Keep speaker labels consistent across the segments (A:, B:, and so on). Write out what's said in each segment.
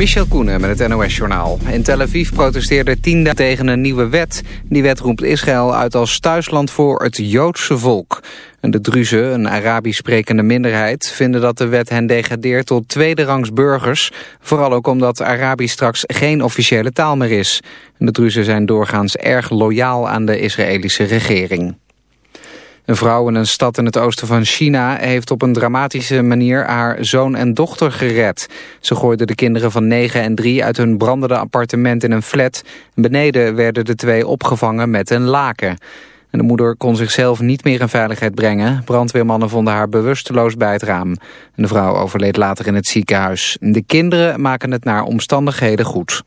A: Michel Koenen met het NOS-journaal. In Tel Aviv protesteerden tienden tegen een nieuwe wet. Die wet roept Israël uit als thuisland voor het Joodse volk. En de Druzen, een Arabisch sprekende minderheid... vinden dat de wet hen degradeert tot tweederangs burgers. Vooral ook omdat Arabisch straks geen officiële taal meer is. De Druzen zijn doorgaans erg loyaal aan de Israëlische regering. Een vrouw in een stad in het oosten van China heeft op een dramatische manier haar zoon en dochter gered. Ze gooide de kinderen van 9 en 3 uit hun brandende appartement in een flat. Beneden werden de twee opgevangen met een laken. En de moeder kon zichzelf niet meer in veiligheid brengen. Brandweermannen vonden haar bewusteloos bij het raam. En de vrouw overleed later in het ziekenhuis. De kinderen maken het naar omstandigheden goed.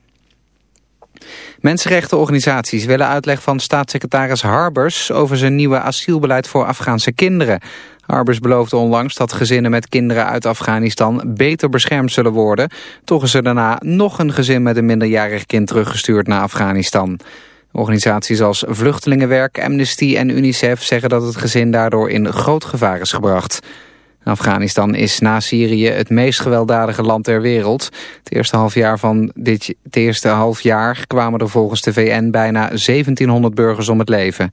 A: Mensenrechtenorganisaties willen uitleg van staatssecretaris Harbers over zijn nieuwe asielbeleid voor Afghaanse kinderen. Harbers beloofde onlangs dat gezinnen met kinderen uit Afghanistan beter beschermd zullen worden. Toch is er daarna nog een gezin met een minderjarig kind teruggestuurd naar Afghanistan. Organisaties als Vluchtelingenwerk, Amnesty en UNICEF zeggen dat het gezin daardoor in groot gevaar is gebracht. Afghanistan is na Syrië het meest gewelddadige land ter wereld. Het eerste halfjaar van dit het eerste halfjaar kwamen er volgens de VN bijna 1700 burgers om het leven.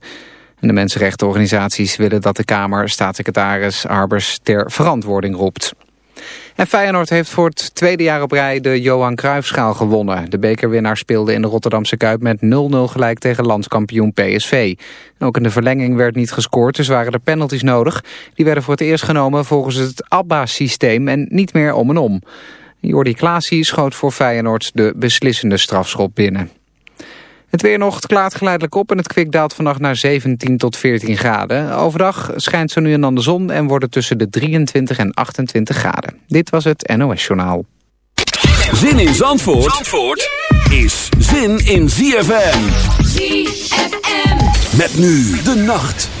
A: En de mensenrechtenorganisaties willen dat de Kamer staatssecretaris Harbers ter verantwoording roept. En Feyenoord heeft voor het tweede jaar op rij de Johan Cruijffschaal gewonnen. De bekerwinnaar speelde in de Rotterdamse Kuip met 0-0 gelijk tegen landskampioen PSV. ook in de verlenging werd niet gescoord, dus waren er penalties nodig. Die werden voor het eerst genomen volgens het ABBA-systeem en niet meer om en om. Jordi Klaasie schoot voor Feyenoord de beslissende strafschop binnen. Het weer nog, klaart geleidelijk op en het kwik daalt vannacht naar 17 tot 14 graden. Overdag schijnt zo nu en dan de zon en wordt het tussen de 23 en 28 graden. Dit was het NOS Journaal.
B: Zin in Zandvoort, Zandvoort is zin in ZFM. ZFM. Met nu de nacht.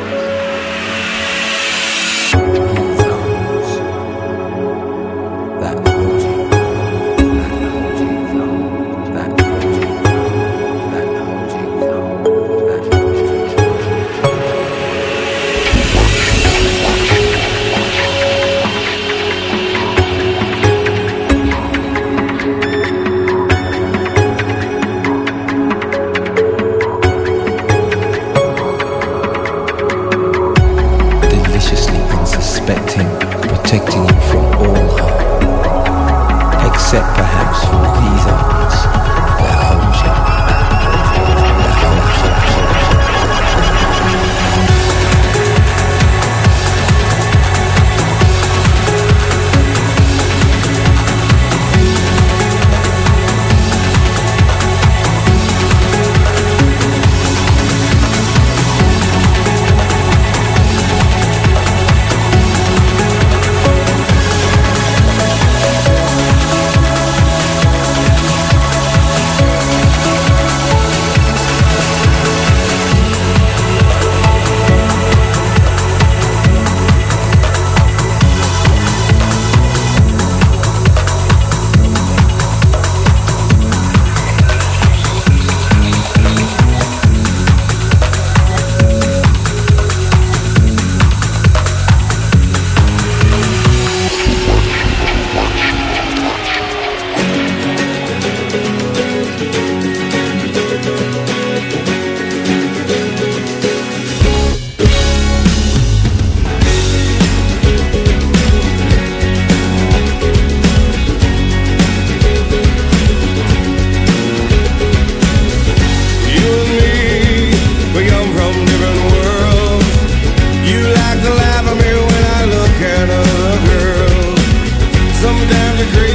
C: degree.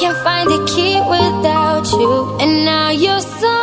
C: can't find a key without you, and now you're so.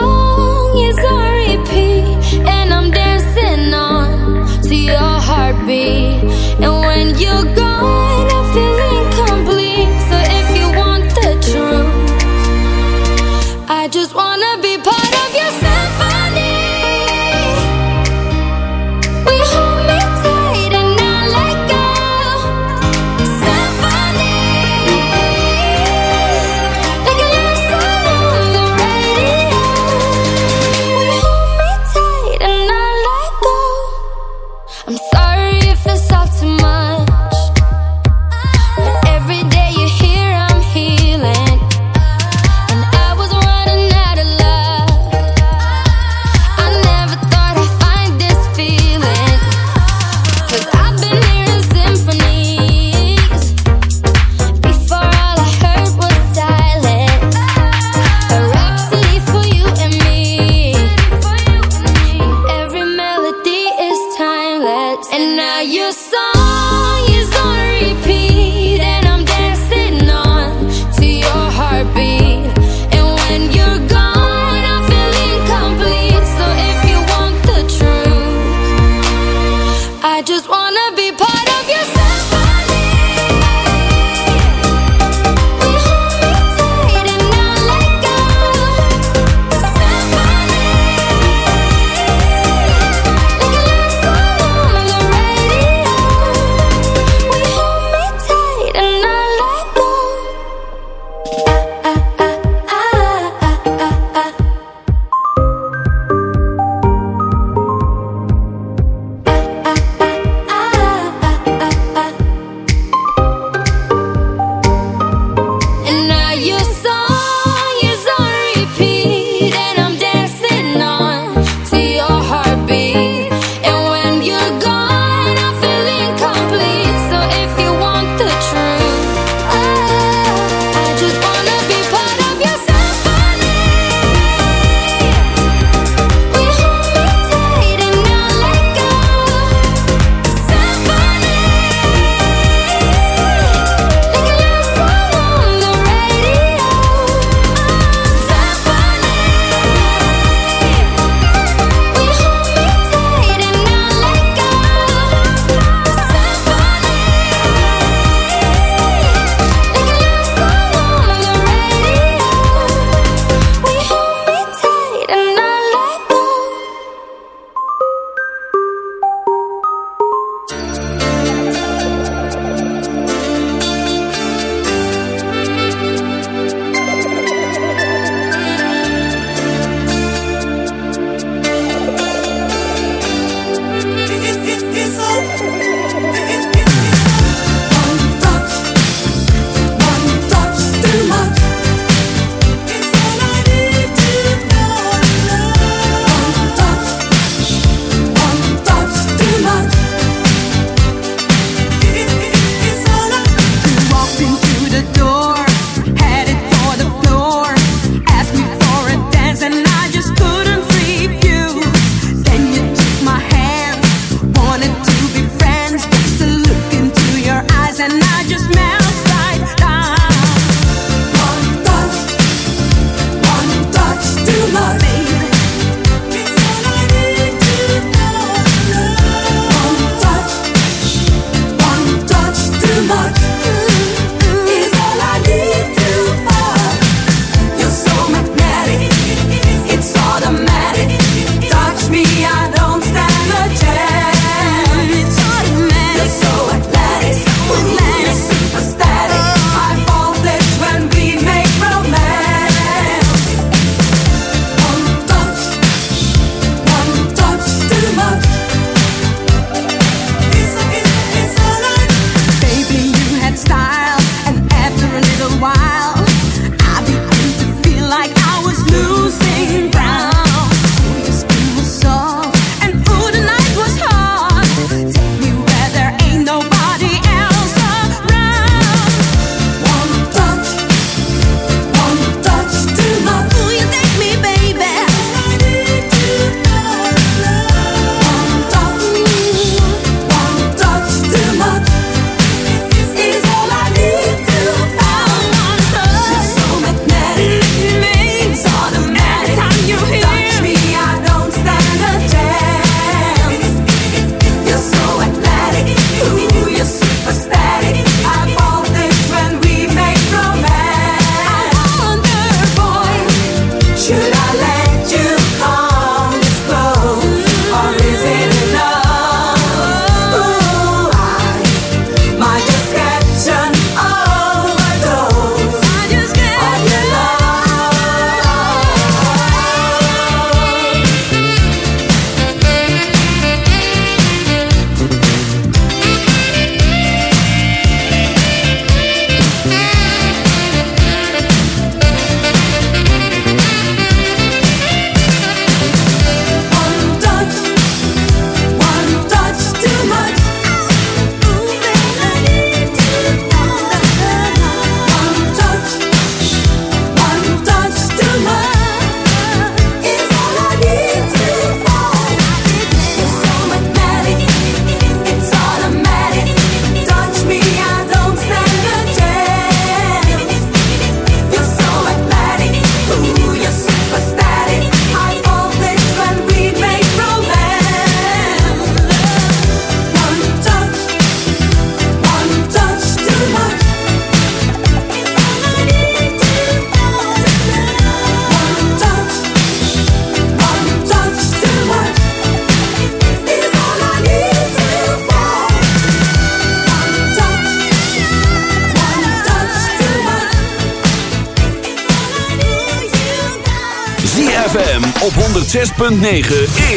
B: 106.9
D: e.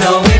E: So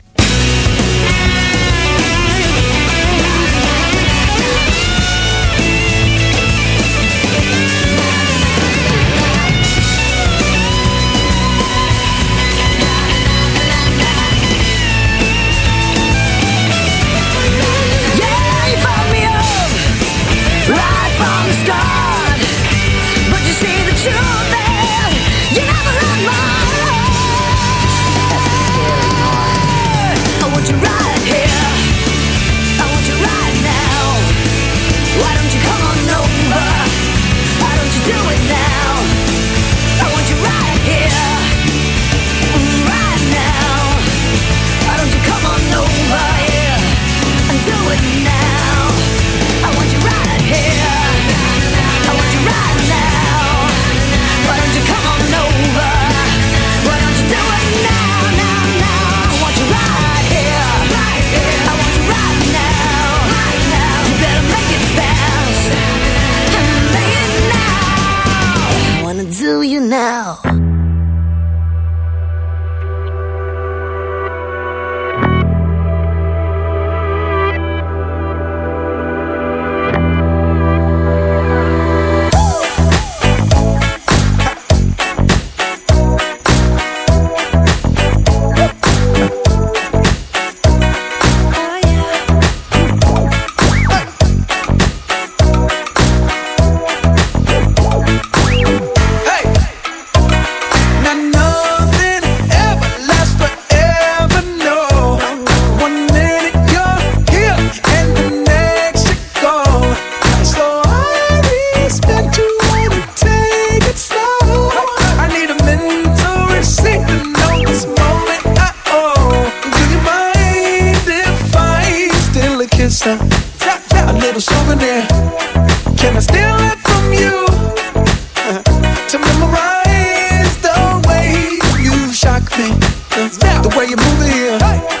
F: Can I steal it from you? to memorize the way you shock me, the way you move it here.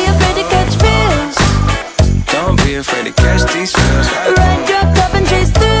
C: Afraid to catch
G: these feels.
C: Ride your cup and chase thrills.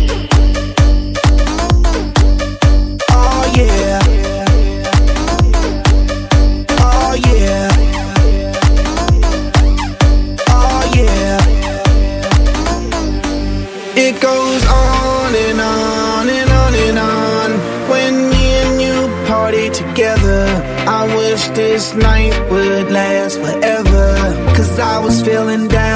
H: Goes on and on and on and on when me and you party together. I wish this night would last forever. Cause I was feeling down,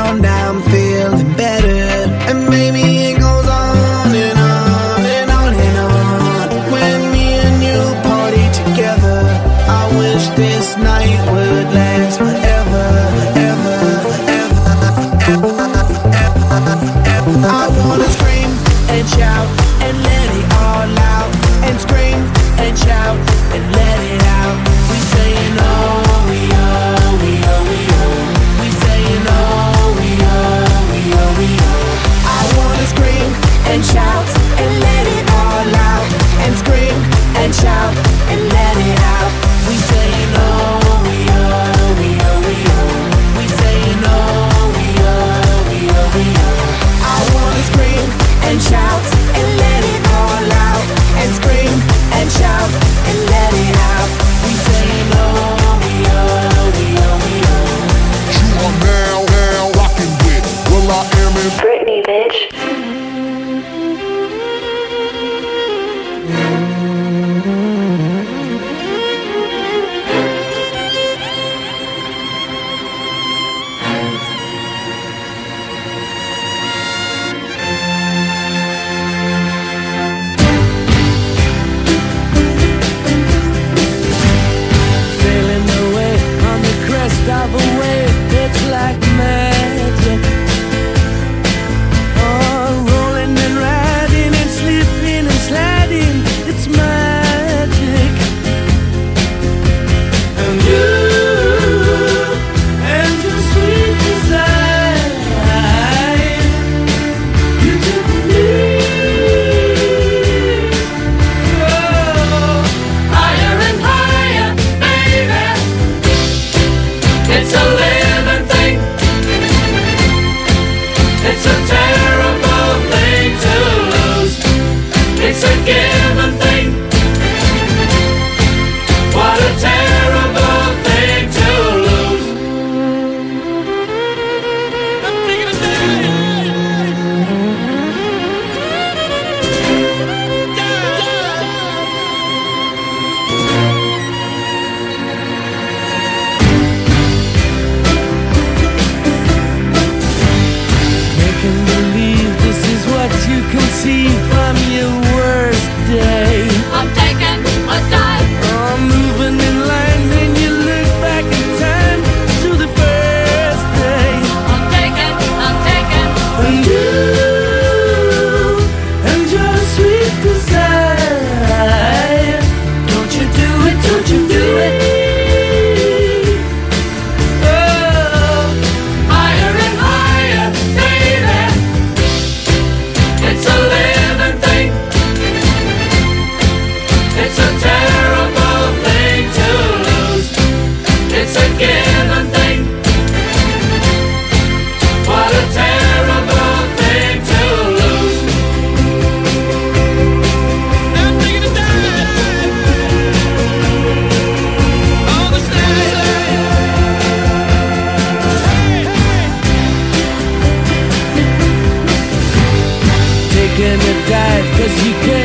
H: as you
I: get.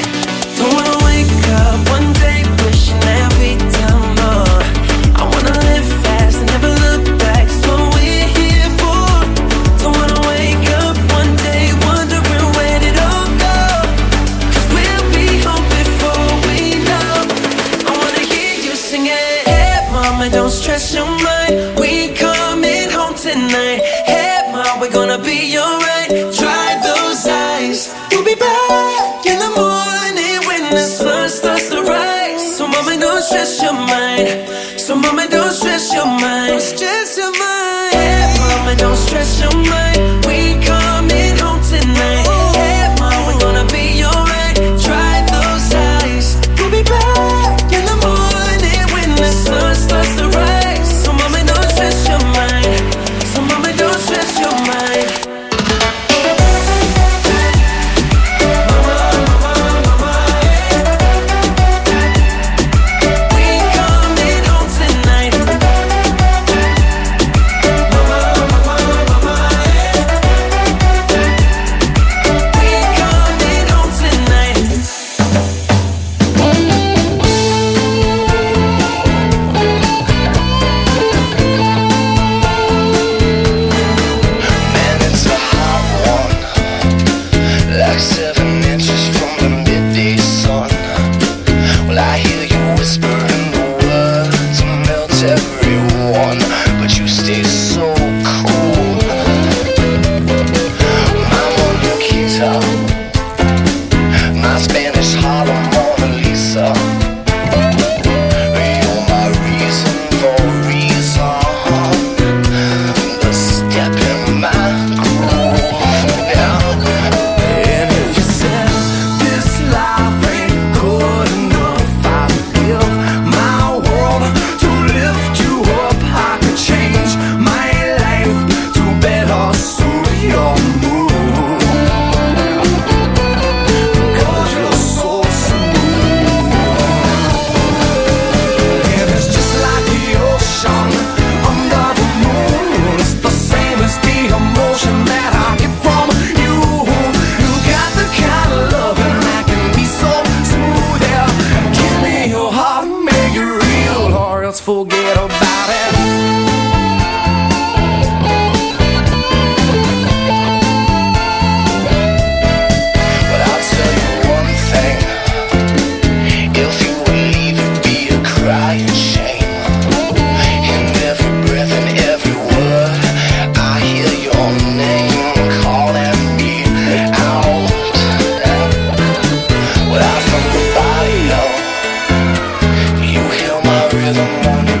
D: yeah.